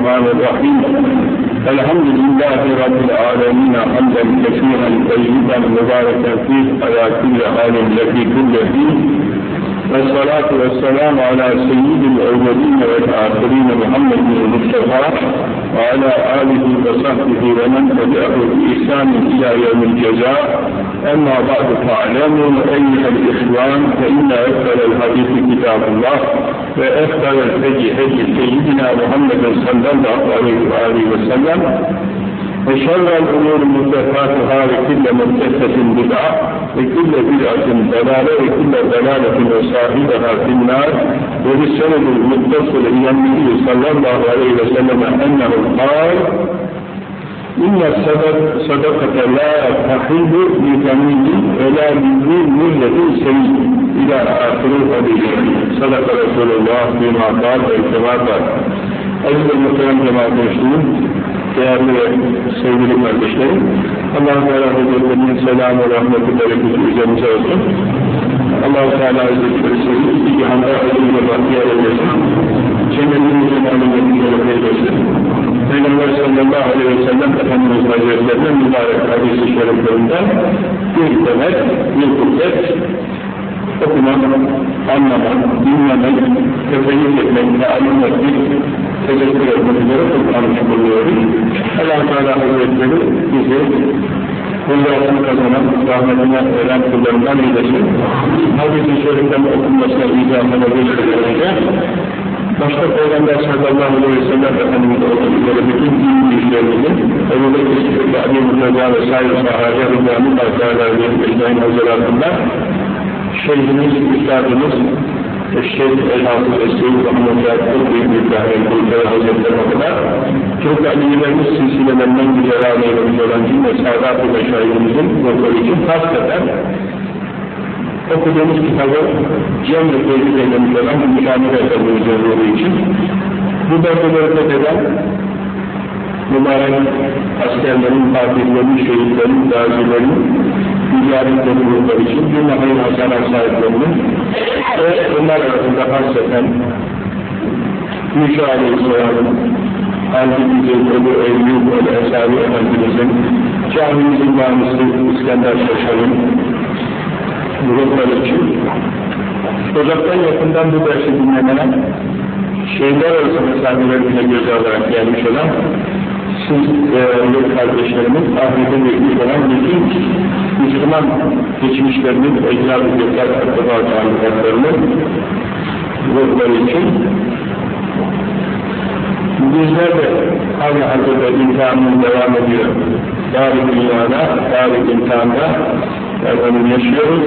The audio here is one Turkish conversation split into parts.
الرحمن الرحيم. الحمد لله رب العالمين حمدا كثيرا طيبا مباركا فيه على كل حال التي كل فيه. والصلاة والسلام على سيد الأولين والآخرين محمد المصطفى وعلى آله وصحبه ومن تبعه بإحسان إلى يوم الجزاء. أما بعد فاعلموا أيها الإخوان فإن أفضل الحديث كتاب الله وأفضل الهدي هدي سيدنا محمد صلى الله عليه وآله وسلم. وشر الأمور محدثاتها وكل محدثة بدعة وكل بدعة ضلالة وكل ضلالة وصاحبها في النار. وبالسند المتصل إلى النبي صلى الله عليه وسلم أنه قال إن الصدق صدقة لا تحل بثمين ولا بذي ملة سيء إلى آخر الحديث. صدق رسول الله فيما قال وكما قال. أيها المكرم جماعة المسلمين değerli ve sevgili kardeşlerim, Allah-u Teala Hazretleri'nin selamı, rahmeti, bereketi üzerinize olsun. Allah-u Teala Hazretleri sizi iki cihanda ödülüyle bahtiyar eylesin. Cennetin cemalini şeref eylesin. Peygamber sallallahu aleyhi ve sellem Efendimiz Hazretleri'nin mübarek hadisi şeriflerinden bir demet, bir kudret, okumak, anlamak, dinlemek, tefeyyüz etmek, mealin etmek, teşekkür etmek üzere kullanmış buluyoruz. Teala Hazretleri bizi Kullarını kazanan, rahmetine ölen kullarından eylesin. Hadis-i Şerif'ten okunmasına icabına gösterilerince, başta Peygamber sallallahu aleyhi ve sellem Efendimiz üzere bütün din güçlerimizin, Ebu Bekir Sıkır'da Ali Mutlaka ve sahibi sahabe Rıdvan'ın Azrail'in Ecmain Hazretlerinde Şeyhimiz, Üstadımız, Şeyh El-Hafız Esseid Muhammed Yakut Büyük İbrahim Kulübey Hazretleri Türk Aliyelerimiz silsilelerinden güzel eylemiş olan cin ve Sadat-ı Beşahirimizin notları için hasreten okuduğumuz kitabı Cem-i Tevhid eylemiş olan Müşamir Efendimiz'in ruhu için. Bu belgeleri fetheden mübarek askerlerin, kafirlerin, şehitlerin, gazilerin, ticaretleri ruhları için cümle hayır hasanat sahiplerinin ve bunlar arasında hasreten Yuşa Aleyhisselam'ın Halid-i Güzel, Ebu Eyyub, El-Esavi Efendimiz'in camimizin namısı İskender Şaşar'ın ruhları için. Uzaktan yakından bu dersi dinlemene şeyler arası mesafeleri bile göz alarak gelmiş olan siz değerli kardeşlerimiz ahirete büyük olan bütün Müslüman geçmişlerinin ecdad-ı gökler tarihlerinin ruhları için bizler de hali hazırda imtihanımız devam ediyor. Dar-ı dünyada, dar-ı imtihanda efendim yaşıyoruz.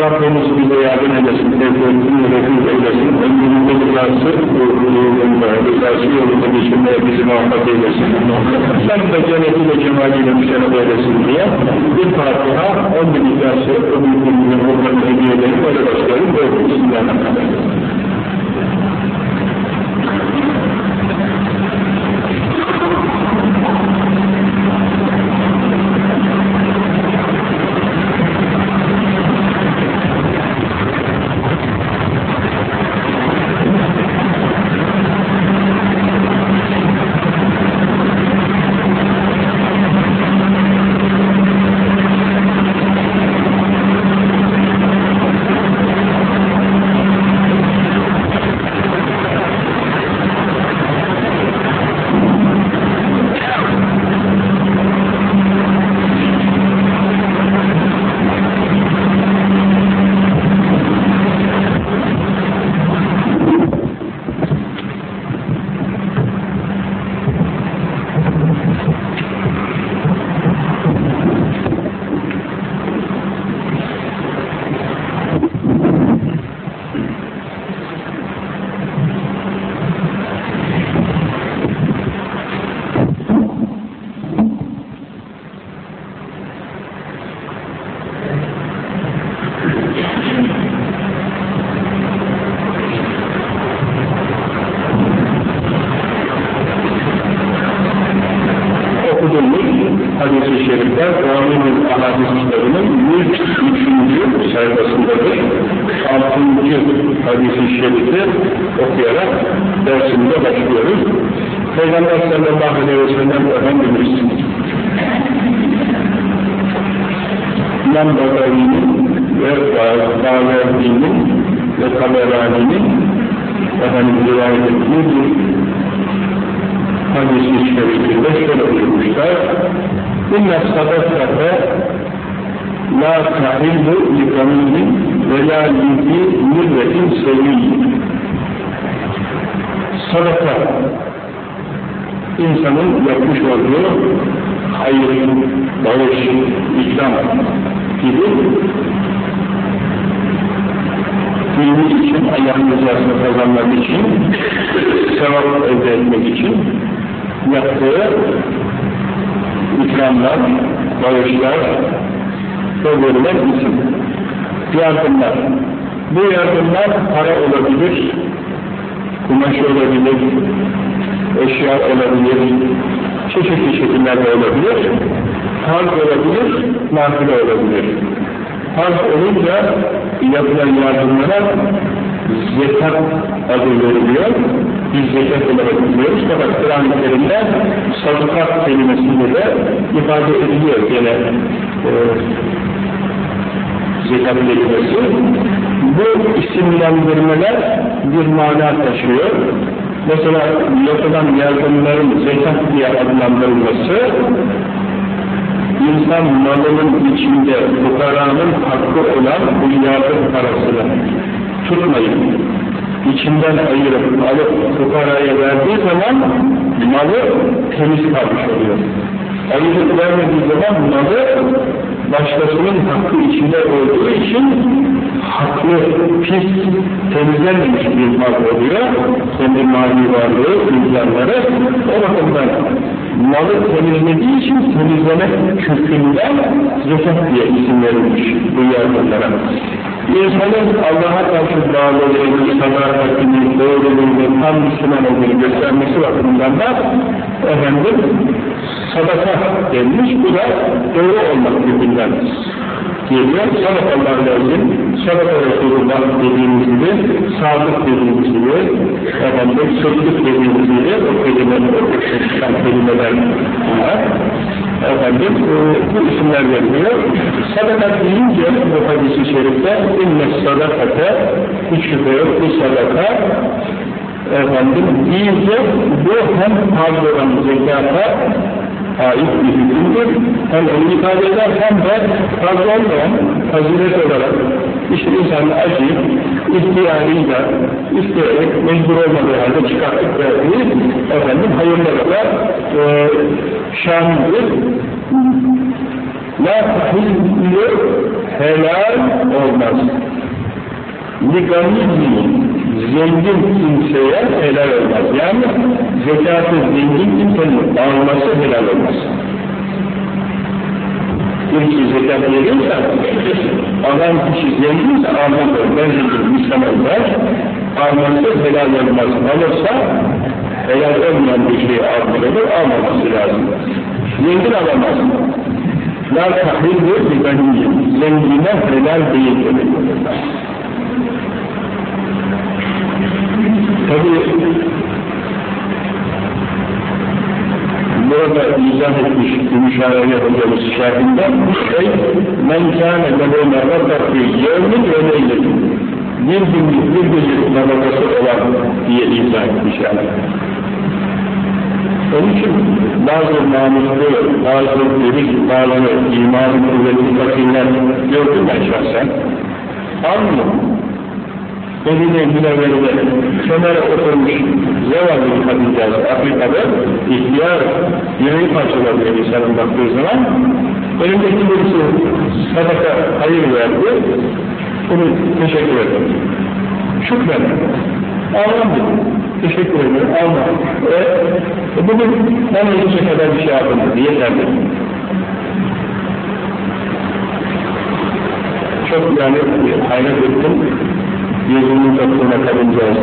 Rabbimiz bize yardım edesin, tevkiyetini refil eylesin, ömrümüzde rızası, ruhunda, rızası yolunda geçirmeye bizi muhabbet eylesin. Sen de cennetiyle cemaliyle müşerref eylesin diye bir Fatiha, on bin ihlası, ömrümüzün ruhlarını hediye hadisi şerifte Muhammed'in ahadis kitabının 103. sayfasındadır. 6. hadisi şerifi okuyarak dersimize başlıyoruz. Peygamber sallallahu aleyhi ve sellem Efendimiz İmam Batavi'nin ve Baverdi'nin ve Taberani'nin efendim rivayet ettiği hadis-i şerifinde şöyle buyurmuşlar İnne sadakate la tahillu li kamilin ve la lidi mirretin seviyyi. Sadaka insanın yapmış olduğu hayır, bağış, ikram gibi dini için, Allah'ın rızasını kazanmak için, sevap elde etmek için yaptığı ikramlar, bağışlar ve verilen isim. Yardımlar. Bu yardımlar para olabilir, kumaş olabilir, eşya olabilir, çeşitli şekillerde olabilir, farz olabilir, nafile olabilir. Farz olunca yapılan yardımlara zekat adı veriliyor. Biz zekat olarak biliyoruz fakat Kur'an-ı Kerim'de sadakat kelimesiyle de ifade ediliyor gene e, zekat kelimesi. Bu isimlendirmeler bir mana taşıyor. Mesela yapılan yardımların zekat diye adlandırılması insan malının içinde fukaranın hakkı olan bu yardım parasını tutmayın. İçinden ayırıp alıp fukaraya verdiği zaman malı temiz kalmış oluyor. Ayırıp vermediği zaman malı başkasının hakkı içinde olduğu için haklı, pis, temizlenmemiş bir mal oluyor. Kendi mali varlığı, imkanları. O bakımdan malı temizlediği için temizlemek kökünden zekat diye isim verilmiş bu yardımlara. İnsanın Allah'a karşı bağlılığını, sadakatini, doğruluğunu, tam Müslüman olduğunu göstermesi bakımından da efendim sadaka denmiş. Bu da doğru olmak kökünden geliyor. Sadakalar lazım. Sadaka Resulullah dediğimiz gibi, sadık dediğimiz gibi, efendim, sıddık dediğimiz gibi, o kelimeler, o kelimeler bunlar. Efendim, e, bu isimler veriliyor. Sadakat deyince bu hadisi şerifte, inne sadakate, hiç şüphe yok, bu sadaka, efendim, deyince bu hem farz olan zekata, ait bir hükümdür. Hem onu ifade eder hem de fazla olmayan fazilet olarak işte insanın acıyıp ihtiyarıyla isteyerek mecbur olmadığı halde çıkartıp verdiği efendim hayırlara e, şanlıdır. La tahilli helal olmaz. Liganizmi zengin kimseye helal olmaz. Yani zekatı zengin kimsenin alması helal olmaz. Bir kişi zekat verirse, alan kişi zenginse almak olur. Zengin, Müslüman var, alması helal olmaz. Alırsa, helal olmayan bir şeyi almak almaması lazım. Zengin alamaz. La tahildir bir zengine helal değildir. Tabi izah etmiş Gümüşhaneli hocamız şerhinde şey men kâne merratak bir yevmin ve leyletin bir günlük bir gecelik nabakası olan diye izah etmiş yani. Onun için bazı namuslu, bazı dürüst, bazı imanı kuvvetli fakirler gördüm ben şahsen. Anlıyorum Medine Münevvere'de kenara oturmuş zavallı kadıncağız Afrika'da ihtiyar yüreği parçalanıyor insanın baktığı zaman önümdeki birisi sadaka hayır verdi. Bunu teşekkür ederim. Şükren dedim. Teşekkür ederim. Allah e, bugün bana yetecek kadar bir şey yapın dedi yeter çok yani hayret ettim yüzünün toplumuna kadıncağız.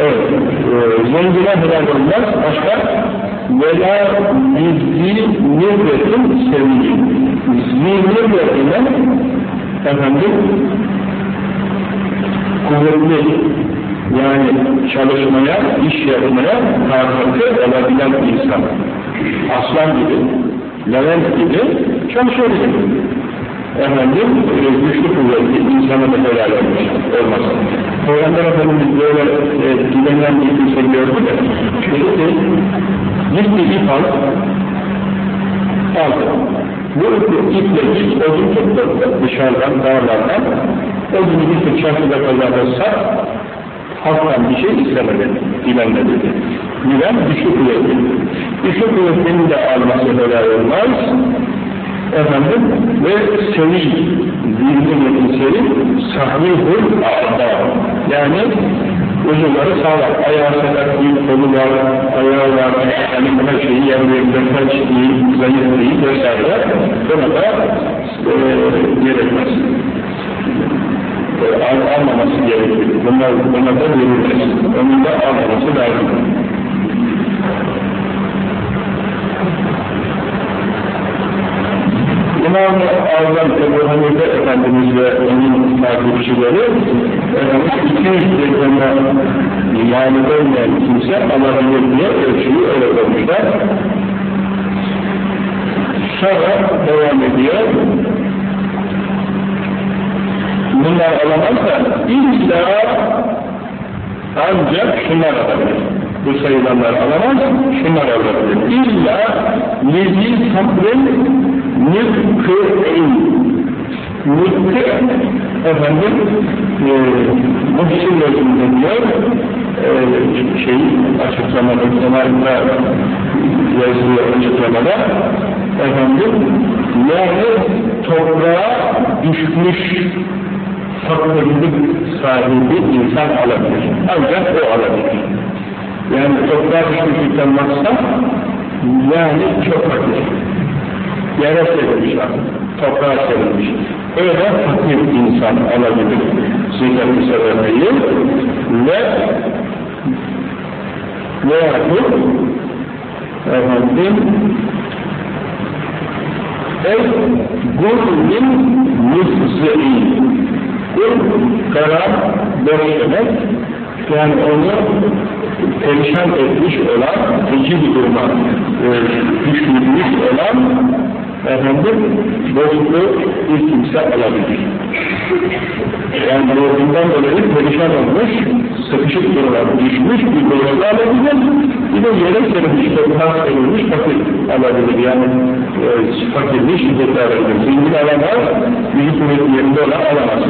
Evet, e, zengine helal olmaz, başka vela bizzi nirvetin sevgi. Zi nirvetine efendim kuvvetli, yani çalışmaya, iş yapmaya takatı olabilen insan. Aslan gibi, Levent gibi çalışabilir. Efendim, e, güçlü kuvvetli insanı da helal olmuş, olmasın. Peygamber Efendimiz böyle e, dilenen bir kimse gördü de, dedi ki, gitti ip al, aldı. Bu iple git, odun tuttu dışarıdan, dağlardan, odunu gitti çarşıda pazarda sat, halktan bir şey istemedi, dilenme dedi. Dilen güçlü kuvvetli. Güçlü kuvvetlinin de alması helal olmaz, efendim ve sevi, bilgi metin sevi, sahihul a'da. Yani uzunları sağlam, ayağı sakat değil, kolu var, ayağı var, yani her şeyi yerlerinde kaç değil, zayıf değil vesaire. Buna da e, gerekmez. E, al, almaması gerekir. Bunlar, buna da verilmez. Onun da almaması lazım. İmam-ı Azam Ebu Hanife Efendimiz ve onun takipçileri efendim, 200 dirheme mani olmayan kimse alabilir diye ölçüyü öyle koymuşlar. Sonra devam ediyor. Bunlar alamaz da illa ancak şunlar alabilir. Bu sayılanlar alamaz, şunlar alabilir. İlla lezi sabrin Nıkkı'in Nıkkı efendim e, muhsin yazımda diyor e, şey açıklamada kenarında yazıyor açıklamada efendim yani toprağa düşmüş fakirlik sahibi insan alabilir. Ancak o alabilir. Yani toprağa düşmüşlükten maksat yani çok fakir yere serilmiş, toprağa serilmiş. Öyle fakir insan alabilir zikret-i sebebeyi ve veyahut efendim el gurmin müfzi'i gur karar boş demek yani onu perişan etmiş olan, feci bir duruma e, düşürmüş olan efendim bozuklu bir kimse alabilir. Yani doğrumundan dolayı perişan olmuş, sıkışık duruma düşmüş bir bozuklu alabilir, bir de yere serilmiş, toprağa serilmiş fakir alabilir. Yani e, fakirliği şiddetli alabilir. Zengin alamaz, yüzü kuvvetli yerinde olan alamaz.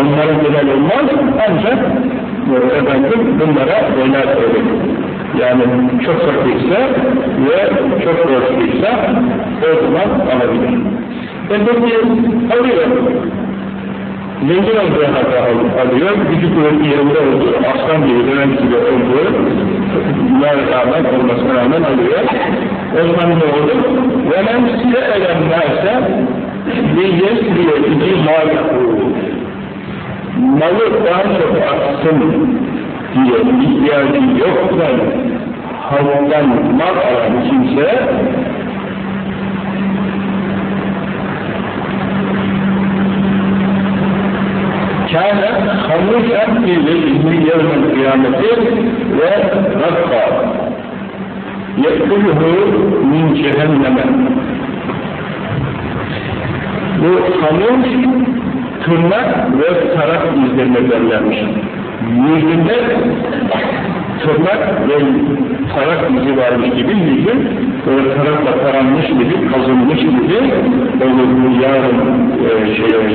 Onlara helal olmaz, ancak e, efendim bunlara helal olur. Yani çok fakirse ve çok borçluysa o zaman alabilir. E peki alıyor. Zengin olduğu hata alıyor, gücü kuvvetli yerinde olduğu, aslan gibi, dönem gibi olduğu, bunlar rağmen olmasına rağmen alıyor. O zaman ne olur? وَمَنْ سِيَئَ النَّاسَ لِيَسْرِيَ اِذِي مَالِكُ Malı daha çok aksın diye ihtiyacı yokken halktan mal alan kimse kâne hamurken bir ilmi yevmen kıyameti ve rakka yekuluhu min cehenneme bu hamur tırnak ve taraf izlerine derlermiş. Yüzünde tırnak ve tarak izi varmış gibi yüzü böyle tarakla taranmış gibi, kazınmış gibi olur. Yarın e, şey,